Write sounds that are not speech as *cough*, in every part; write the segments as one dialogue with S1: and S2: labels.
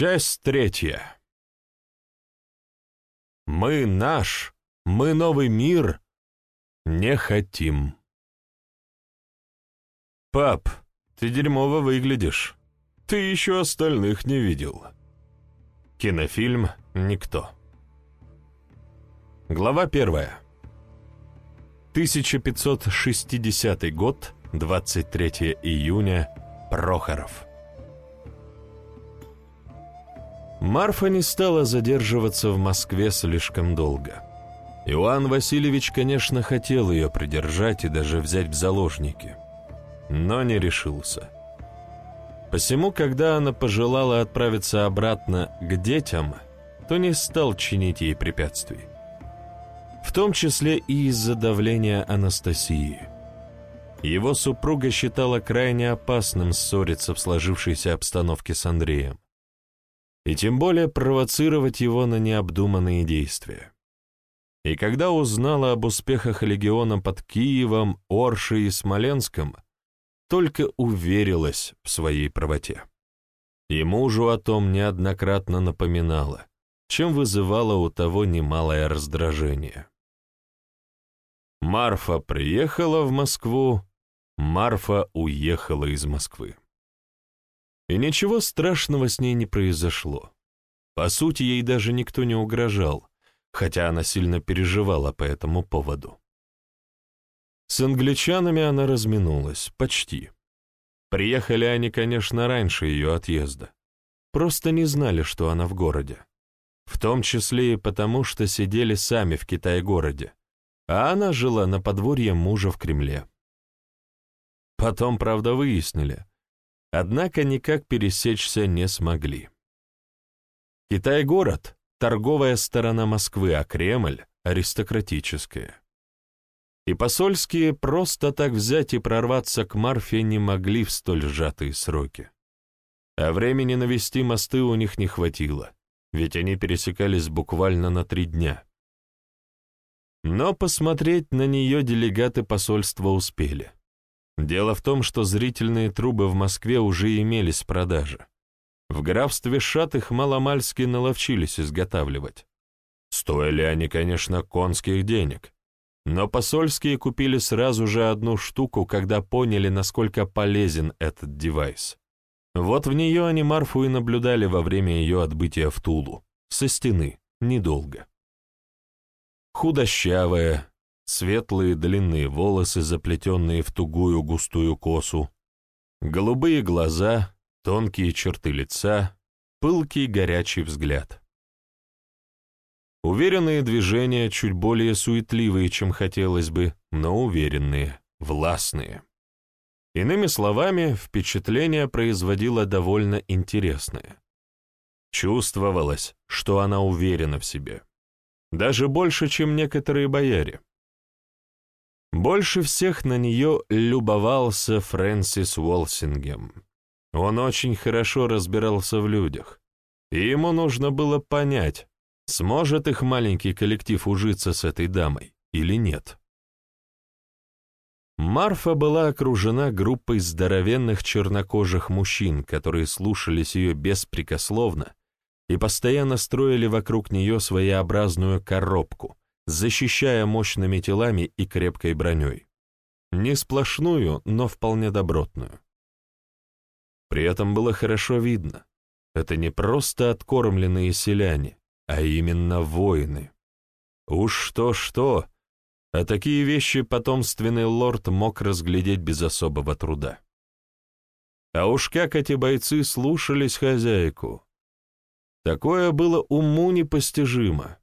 S1: Часть третья. Мы наш, мы новый мир не хотим. Пап, ты дерьмово выглядишь. Ты еще остальных не видел. Кинофильм «Никто». Глава первая. 1560 год, 23 июня, Прохоров. Марфа не стала задерживаться в Москве слишком долго. Иоанн Васильевич, конечно, хотел ее придержать и даже взять в заложники, но не решился. Посему, когда она пожелала отправиться обратно к детям, то не стал чинить ей препятствий. В том числе и из-за давления Анастасии. Его супруга считала крайне опасным ссориться в сложившейся обстановке с Андреем и тем более провоцировать его на необдуманные действия. И когда узнала об успехах легиона под Киевом, Оршей и Смоленском, только уверилась в своей правоте. И мужу о том неоднократно напоминала, чем вызывала у того немалое раздражение. Марфа приехала в Москву, Марфа уехала из Москвы. И ничего страшного с ней не произошло. По сути, ей даже никто не угрожал, хотя она сильно переживала по этому поводу. С англичанами она разминулась, почти. Приехали они, конечно, раньше ее отъезда. Просто не знали, что она в городе. В том числе и потому, что сидели сами в Китае-городе, а она жила на подворье мужа в Кремле. Потом, правда, выяснили, однако никак пересечься не смогли. Китай-город — торговая сторона Москвы, а Кремль — аристократическая. И посольские просто так взять и прорваться к Марфе не могли в столь сжатые сроки. А времени навести мосты у них не хватило, ведь они пересекались буквально на три дня. Но посмотреть на нее делегаты посольства успели. Дело в том, что зрительные трубы в Москве уже имелись в продаже. В графстве Шатых маломальски наловчились изготавливать. Стоили они, конечно, конских денег, но посольские купили сразу же одну штуку, когда поняли, насколько полезен этот девайс. Вот в нее они Марфу и наблюдали во время ее отбытия в Тулу, со стены, недолго. Худощавая, светлые длинные волосы, заплетенные в тугую густую косу, голубые глаза, тонкие черты лица, пылкий горячий взгляд. Уверенные движения, чуть более суетливые, чем хотелось бы, но уверенные, властные. Иными словами, впечатление производило довольно интересное. Чувствовалось, что она уверена в себе. Даже больше, чем некоторые бояре. Больше всех на нее любовался Фрэнсис Уолсингем. Он очень хорошо разбирался в людях, и ему нужно было понять, сможет их маленький коллектив ужиться с этой дамой или нет. Марфа была окружена группой здоровенных чернокожих мужчин, которые слушались ее беспрекословно и постоянно строили вокруг нее своеобразную коробку, защищая мощными телами и крепкой броней. Не сплошную, но вполне добротную. При этом было хорошо видно, это не просто откормленные селяне, а именно воины. Уж что-что, а такие вещи потомственный лорд мог разглядеть без особого труда. А уж как эти бойцы слушались хозяйку. Такое было уму непостижимо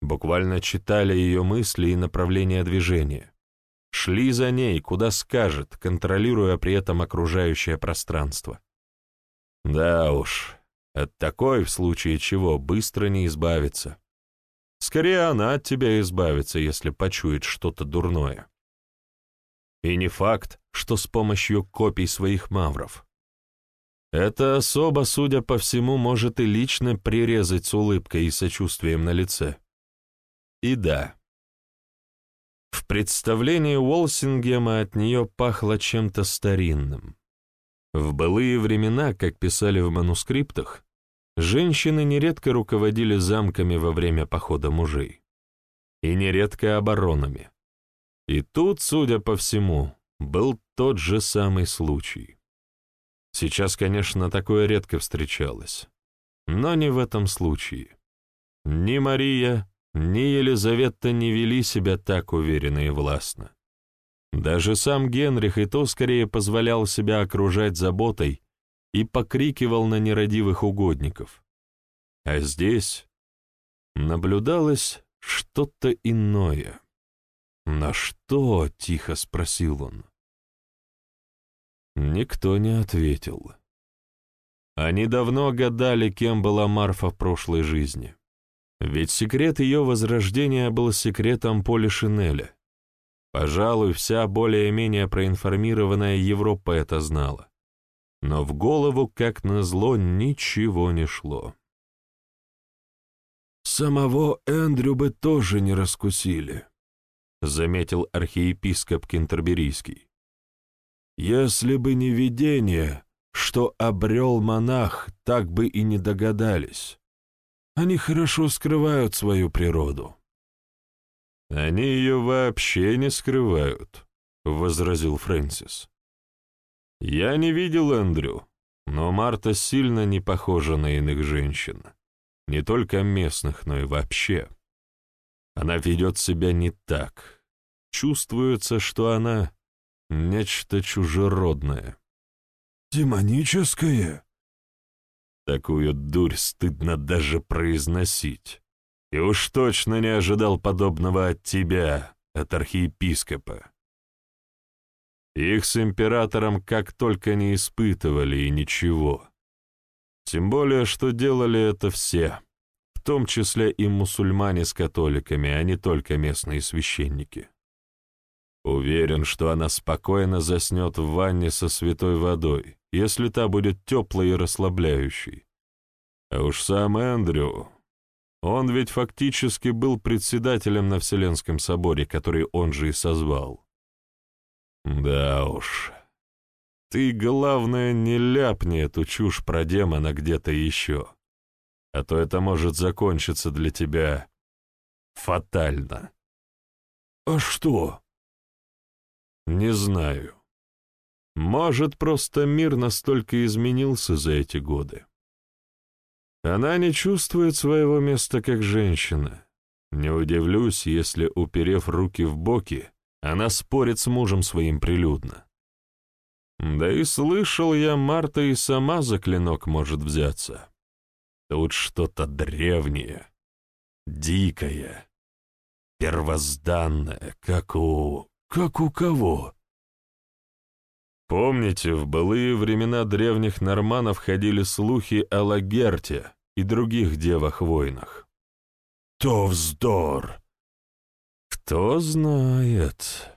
S1: буквально читали ее мысли и направление движения. Шли за ней, куда скажет, контролируя при этом окружающее пространство. Да уж, от такой, в случае чего, быстро не избавиться. Скорее она от тебя избавится, если почует что-то дурное. И не факт, что с помощью копий своих мавров. Эта особа, судя по всему, может и лично прирезать с улыбкой и сочувствием на лице. И да. В представлении Уолсингема от нее пахло чем-то старинным. В былые времена, как писали в манускриптах, женщины нередко руководили замками во время похода мужей. И нередко оборонами. И тут, судя по всему, был тот же самый случай. Сейчас, конечно, такое редко встречалось. Но не в этом случае. Ни Мария, ни Елизавета не вели себя так уверенно и властно. Даже сам Генрих и то скорее позволял себя окружать заботой и покрикивал на нерадивых угодников. А здесь наблюдалось что-то иное. «На что?» — тихо спросил он. Никто не ответил. Они давно гадали, кем была Марфа в прошлой жизни. Ведь секрет ее возрождения был секретом Поля Шинеля. Пожалуй, вся более-менее проинформированная Европа это знала. Но в голову, как назло, ничего не шло. «Самого Эндрю бы тоже не раскусили», — заметил архиепископ Кентерберийский. «Если бы не видение, что обрел монах, так бы и не догадались. Они хорошо скрывают свою природу». «Они ее вообще не скрывают», — возразил Фрэнсис. «Я не видел Эндрю, но Марта сильно не похожа на иных женщин, не только местных, но и вообще. Она ведет себя не так. Чувствуется, что она нечто чужеродное».
S2: «Демоническое?»
S1: Такую дурь стыдно даже произносить. И уж точно не ожидал подобного от тебя, от архиепископа. Их с императором как только не испытывали и ничего. Тем более, что делали это все, в том числе и мусульмане с католиками, а не только местные священники. Уверен, что она спокойно заснет в ванне со святой водой, если та будет теплой и расслабляющей. А уж сам Эндрю... Он ведь фактически был председателем на Вселенском соборе, который он же и созвал. Да уж. Ты, главное, не ляпни эту чушь про демона где-то еще. А то это может закончиться для тебя фатально.
S2: А что?
S1: Не знаю. Может, просто мир настолько изменился за эти годы. Она не чувствует своего места как женщина. Не удивлюсь, если, уперев руки в боки, она спорит с мужем своим прилюдно. Да и слышал я, Марта и сама за клинок может взяться. Тут что-то древнее, дикое, первозданное, как у... как у кого? Помните, в былые времена древних норманов ходили слухи о Лагерте и других девах-воинах?
S2: То вздор!
S1: Кто знает.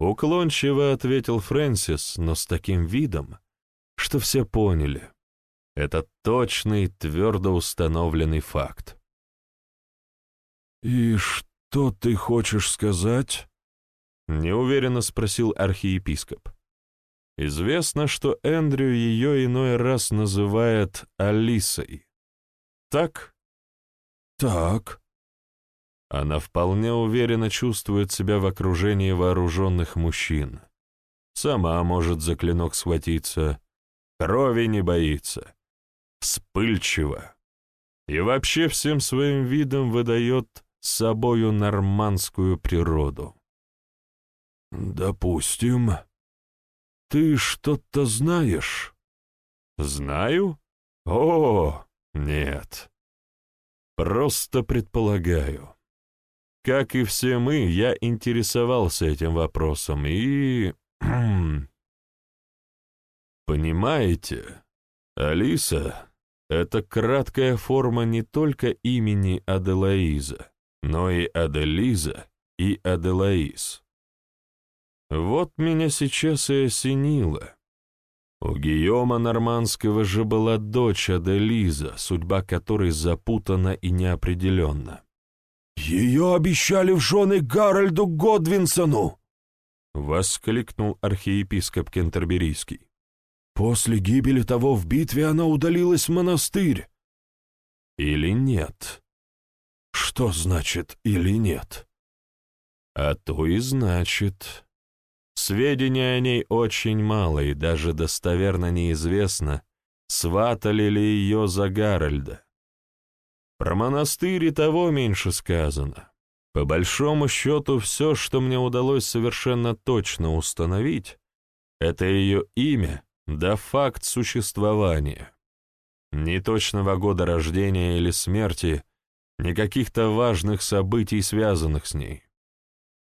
S1: Уклончиво ответил Фрэнсис, но с таким видом, что все поняли. Это точный, твердо установленный факт.
S2: «И что ты хочешь сказать?»
S1: — неуверенно спросил архиепископ. Известно, что Эндрю ее иной раз называет Алисой. Так?
S2: Так.
S1: Она вполне уверенно чувствует себя в окружении вооруженных мужчин. Сама может за клинок схватиться, крови не боится, вспыльчива и вообще всем своим видом выдает собою нормандскую природу.
S2: «Допустим. Ты что-то знаешь?»
S1: «Знаю? О, нет. Просто предполагаю. Как и все мы, я интересовался этим вопросом и... *clears throat* Понимаете, Алиса — это краткая форма не только имени Аделаиза, но и Аделиза и Аделаиз. Вот меня сейчас и осенило. У Гийома Нормандского же была дочь Аделиза, судьба которой запутана и неопределенна.
S2: «Ее обещали в жены Гарольду Годвинсону!»
S1: — воскликнул архиепископ Кентерберийский.
S2: После гибели того в битве она удалилась в монастырь.
S1: Или нет?
S2: Что значит «или нет»?
S1: А то и значит. Сведений о ней очень мало, и даже достоверно неизвестно, сватали ли ее за Гарольда. Про монастырь и того меньше сказано. По большому счету, все, что мне удалось совершенно точно установить, это ее имя да факт существования. Ни точного года рождения или смерти, ни каких-то важных событий, связанных с ней.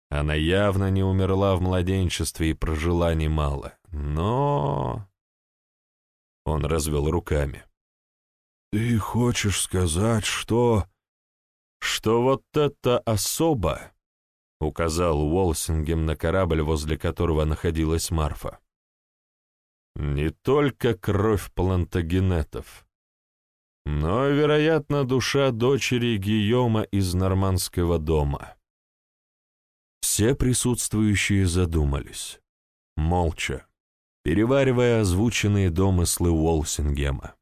S1: Она явно не умерла в младенчестве и прожила немало, но... Он развел руками.
S2: «Ты хочешь сказать, что...»
S1: «Что вот это особо?» — указал Уолсингем на корабль, возле которого находилась Марфа. «Не только кровь плантагенетов, но, вероятно, душа дочери Гийома из нормандского дома». Все присутствующие задумались, молча, переваривая озвученные домыслы Уолсингема.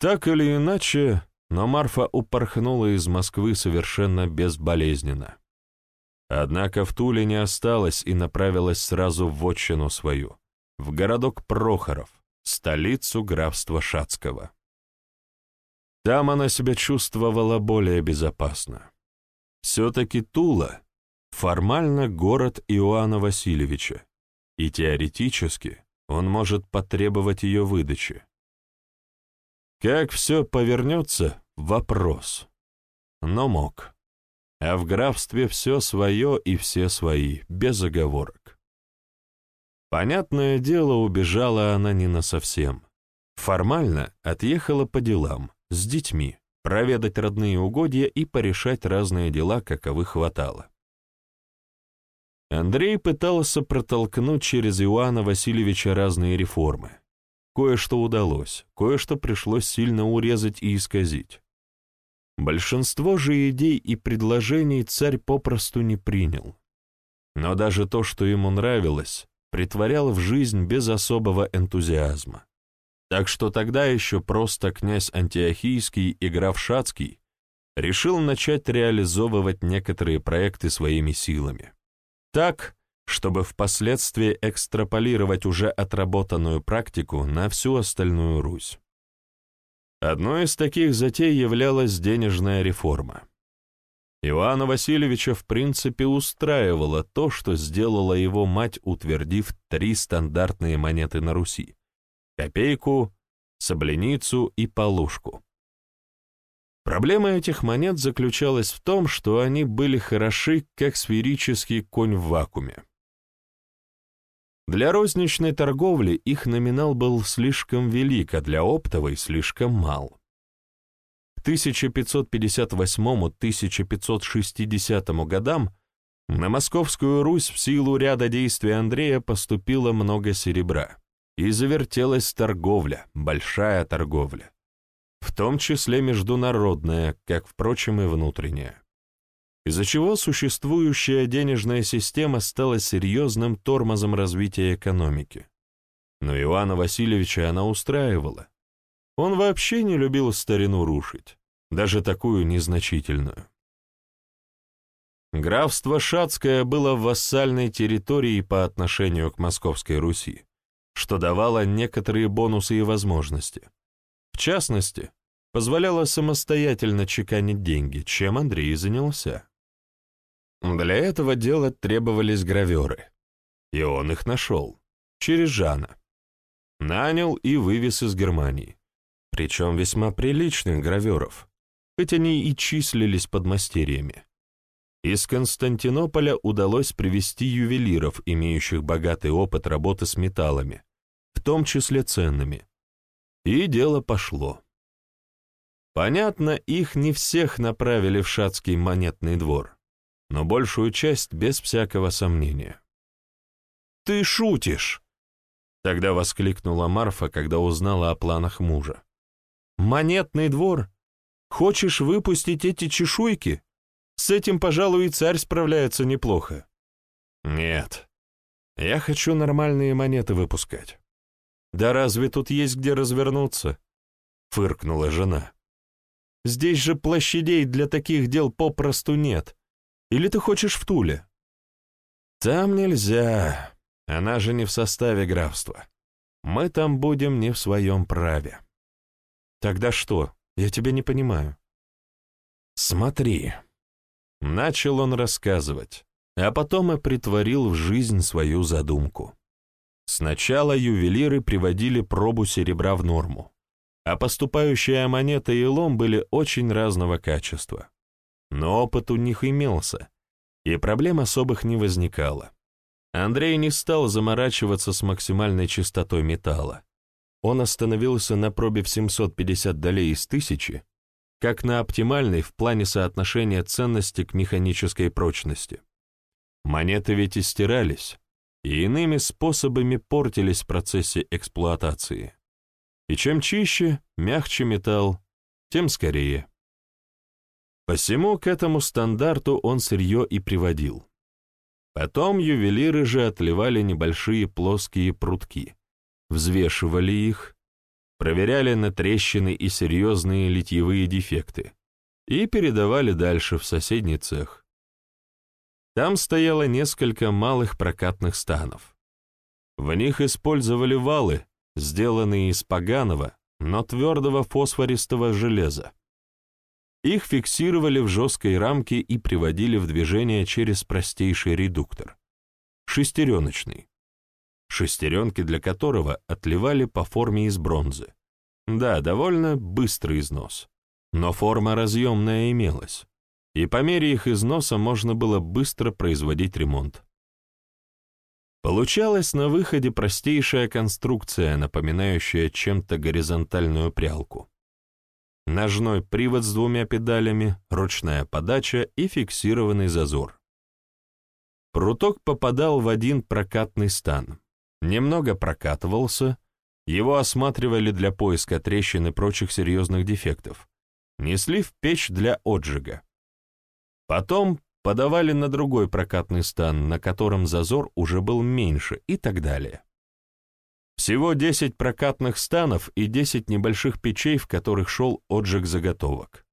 S1: Так или иначе, но Марфа упорхнула из Москвы совершенно безболезненно. Однако в Туле не осталась и направилась сразу в отчину свою, в городок Прохоров, столицу графства Шацкого. Там она себя чувствовала более безопасно. Все-таки Тула — формально город Иоанна Васильевича, и теоретически он может потребовать ее выдачи. Как все повернется — вопрос. Но мог. А в графстве все свое и все свои, без оговорок. Понятное дело, убежала она не насовсем. Формально отъехала по делам, с детьми, проведать родные угодья и порешать разные дела, каковы хватало. Андрей пытался протолкнуть через Иоанна Васильевича разные реформы. Кое-что удалось, кое-что пришлось сильно урезать и исказить. Большинство же идей и предложений царь попросту не принял. Но даже то, что ему нравилось, притворял в жизнь без особого энтузиазма. Так что тогда еще просто князь Антиохийский и граф Шацкий решил начать реализовывать некоторые проекты своими силами. Так, чтобы впоследствии экстраполировать уже отработанную практику на всю остальную Русь. Одной из таких затей являлась денежная реформа. Иоанна Васильевича в принципе устраивало то, что сделала его мать, утвердив три стандартные монеты на Руси — копейку, сабленицу и полушку. Проблема этих монет заключалась в том, что они были хороши, как сферический конь в вакууме. Для розничной торговли их номинал был слишком велик, а для оптовой слишком мал. К 1558-1560 годам на Московскую Русь в силу ряда действий Андрея поступило много серебра, и завертелась торговля, большая торговля, в том числе международная, как, впрочем, и внутренняя из-за чего существующая денежная система стала серьезным тормозом развития экономики. Но Ивана Васильевича она устраивала. Он вообще не любил старину рушить, даже такую незначительную. Графство Шацкое было вассальной территорией по отношению к Московской Руси, что давало некоторые бонусы и возможности. Частности, позволяло самостоятельно чеканить деньги, чем Андрей занялся. Для этого дела требовались граверы. И он их нашел. Через Жана. Нанял и вывез из Германии. Причем весьма приличных граверов, хоть они и числились подмастерьями. Из Константинополя удалось привести ювелиров, имеющих богатый опыт работы с металлами, в том числе ценными. И дело пошло. Понятно, их не всех направили в Шацкий монетный двор но большую часть без всякого сомнения. «Ты шутишь!» Тогда воскликнула Марфа, когда узнала о планах мужа. «Монетный двор? Хочешь выпустить эти чешуйки? С этим, пожалуй, и царь справляется неплохо». «Нет, я хочу нормальные монеты выпускать. Да разве тут есть где развернуться? Фыркнула жена. Здесь же площадей для таких дел попросту нет. Или ты хочешь в Туле? Там нельзя. Она же не в составе графства. Мы там будем не в своем праве. Тогда что? Я тебя не понимаю. Смотри. Начал он рассказывать, а потом и притворил в жизнь свою задумку. Сначала ювелиры приводили пробу серебра в норму, а поступающая монета и лом были очень разного качества. Но опыт у них имелся, и проблем особых не возникало. Андрей не стал заморачиваться с максимальной чистотой металла. Он остановился на пробе в 750 долей из тысячи, как на оптимальной в плане соотношения ценности к механической прочности. Монеты ведь и стирались, и иными способами портились в процессе эксплуатации. И чем чище, мягче металл, тем скорее. Посему к этому стандарту он сырье и приводил. Потом ювелиры же отливали небольшие плоские прутки, взвешивали их, проверяли на трещины и серьезные литьевые дефекты и передавали дальше в соседний цех. Там стояло несколько малых прокатных станов. В них использовали валы, сделанные из поганого, но твердого фосфористого железа. Их фиксировали в жесткой рамке и приводили в движение через простейший редуктор. Шестереночный. Шестеренки для которого отливали по форме из бронзы. Да, довольно быстрый износ. Но форма разъемная имелась. И по мере их износа можно было быстро производить ремонт. Получалась на выходе простейшая конструкция, напоминающая чем-то горизонтальную прялку ножной привод с двумя педалями, ручная подача и фиксированный зазор. Пруток попадал в один прокатный стан. Немного прокатывался, его осматривали для поиска трещин и прочих серьезных дефектов, несли в печь для отжига. Потом подавали на другой прокатный стан, на котором зазор уже был меньше и так далее. Всего 10 прокатных станов и 10 небольших печей, в которых шел отжиг заготовок.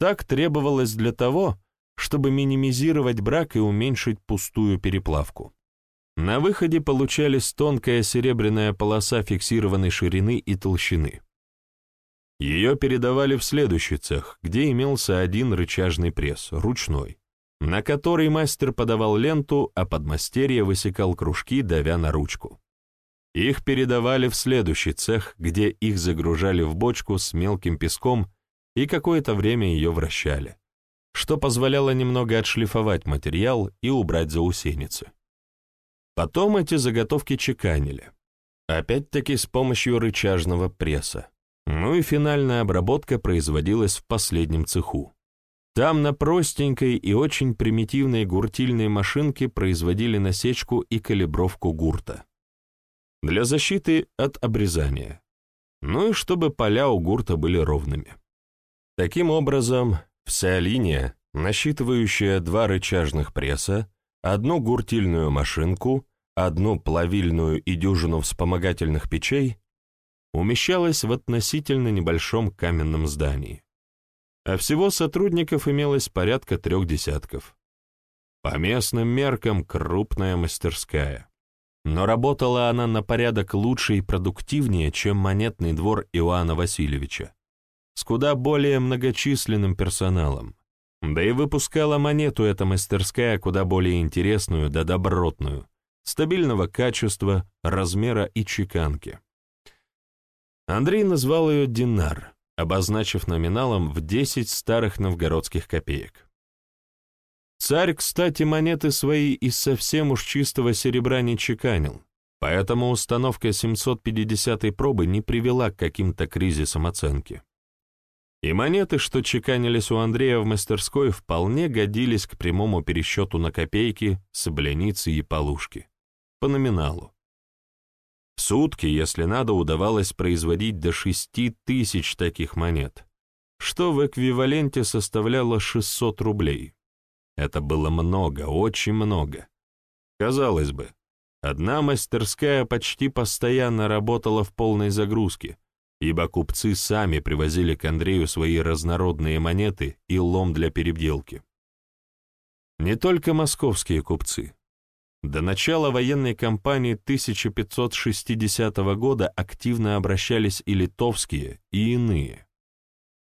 S1: Так требовалось для того, чтобы минимизировать брак и уменьшить пустую переплавку. На выходе получались тонкая серебряная полоса фиксированной ширины и толщины. Ее передавали в следующий цех, где имелся один рычажный пресс, ручной, на который мастер подавал ленту, а подмастерье высекал кружки, давя на ручку. Их передавали в следующий цех, где их загружали в бочку с мелким песком и какое-то время ее вращали, что позволяло немного отшлифовать материал и убрать заусеницы. Потом эти заготовки чеканили, опять-таки с помощью рычажного пресса. Ну и финальная обработка производилась в последнем цеху. Там на простенькой и очень примитивной гуртильной машинке производили насечку и калибровку гурта для защиты от обрезания, ну и чтобы поля у гурта были ровными. Таким образом, вся линия, насчитывающая два рычажных пресса, одну гуртильную машинку, одну плавильную и дюжину вспомогательных печей, умещалась в относительно небольшом каменном здании. А всего сотрудников имелось порядка трех десятков. По местным меркам крупная мастерская но работала она на порядок лучше и продуктивнее, чем монетный двор Иоанна Васильевича, с куда более многочисленным персоналом. Да и выпускала монету эта мастерская куда более интересную да добротную, стабильного качества, размера и чеканки. Андрей назвал ее «Динар», обозначив номиналом в 10 старых новгородских копеек. Царь, кстати, монеты свои из совсем уж чистого серебра не чеканил, поэтому установка 750-й пробы не привела к каким-то кризисам оценки. И монеты, что чеканились у Андрея в мастерской, вполне годились к прямому пересчету на копейки, собляницы и полушки. По номиналу. В сутки, если надо, удавалось производить до 6 тысяч таких монет, что в эквиваленте составляло 600 рублей. Это было много, очень много. Казалось бы, Одна мастерская почти постоянно работала в полной загрузке, ибо купцы сами привозили к Андрею свои разнородные монеты и лом для переделки. Не только московские купцы. До начала военной кампании 1560 года активно обращались и литовские, и иные.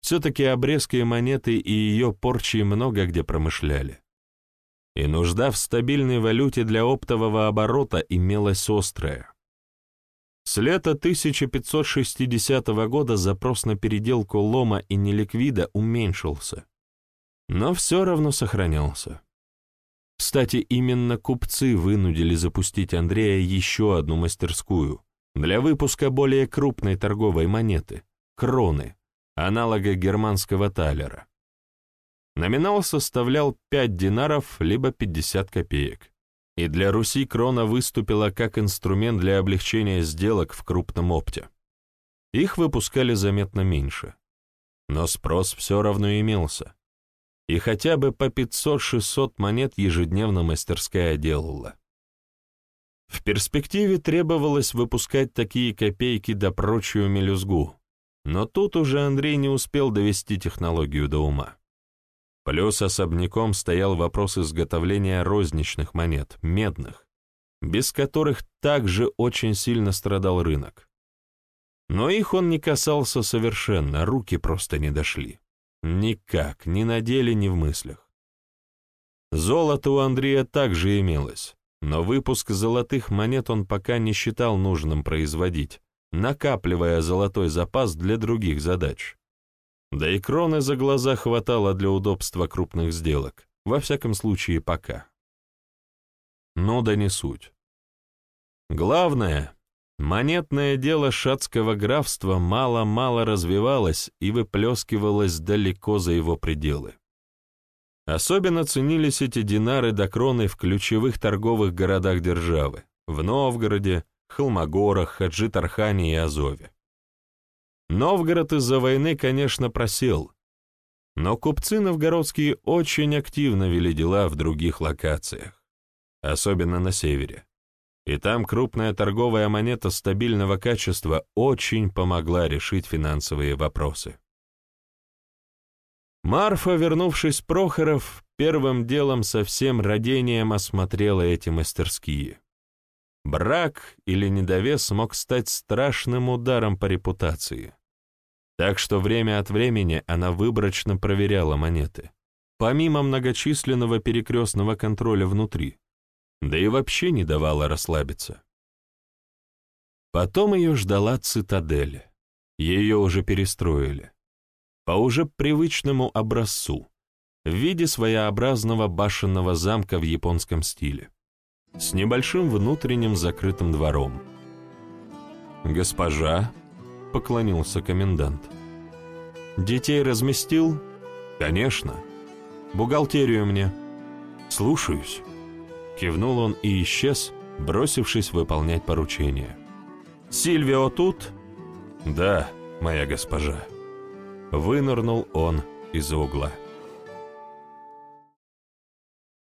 S1: Все-таки обрезкой монеты и ее порчи много где промышляли и нужда в стабильной валюте для оптового оборота имелась острая. С лета 1560 года запрос на переделку лома и неликвида уменьшился, но все равно сохранялся. Кстати, именно купцы вынудили запустить Андрея еще одну мастерскую для выпуска более крупной торговой монеты — кроны, аналога германского талера. Номинал составлял 5 динаров либо 50 копеек. И для Руси крона выступила как инструмент для облегчения сделок в крупном опте. Их выпускали заметно меньше. Но спрос все равно имелся. И хотя бы по 500-600 монет ежедневно мастерская делала. В перспективе требовалось выпускать такие копейки да прочую мелюзгу, но тут уже Андрей не успел довести технологию до ума. Плюс особняком стоял вопрос изготовления розничных монет, медных, без которых также очень сильно страдал рынок. Но их он не касался совершенно, руки просто не дошли. Никак, ни на деле, ни в мыслях. Золото у Андрея также имелось, но выпуск золотых монет он пока не считал нужным производить, накапливая золотой запас для других задач. Да и кроны за глаза хватало для удобства крупных сделок, во всяком случае пока. Но да не суть. Главное, монетное дело шатского графства мало-мало развивалось и выплескивалось далеко за его пределы. Особенно ценились эти динары до кроны в ключевых торговых городах державы — в Новгороде, Холмогорах, Хаджи-Тархане и Азове. Новгород из-за войны, конечно, просел, но купцы новгородские очень активно вели дела в других локациях, особенно на севере. И там крупная торговая монета стабильного качества очень помогла решить финансовые вопросы. Марфа, вернувшись Прохоров, первым делом со всем родением осмотрела эти мастерские. Брак или недовес мог стать страшным ударом по репутации. Так что время от времени она выборочно проверяла монеты, помимо многочисленного перекрестного контроля внутри, да и вообще не давала расслабиться. Потом ее ждала цитадель. Ее уже перестроили. По уже привычному образцу, в виде своеобразного башенного замка в японском стиле, с небольшим внутренним закрытым двором. «Госпожа», — поклонился комендант. «Детей разместил?» «Конечно. Бухгалтерию мне». «Слушаюсь». Кивнул он и исчез, бросившись выполнять поручение. «Сильвио тут?» «Да, моя госпожа». Вынырнул он из-за угла.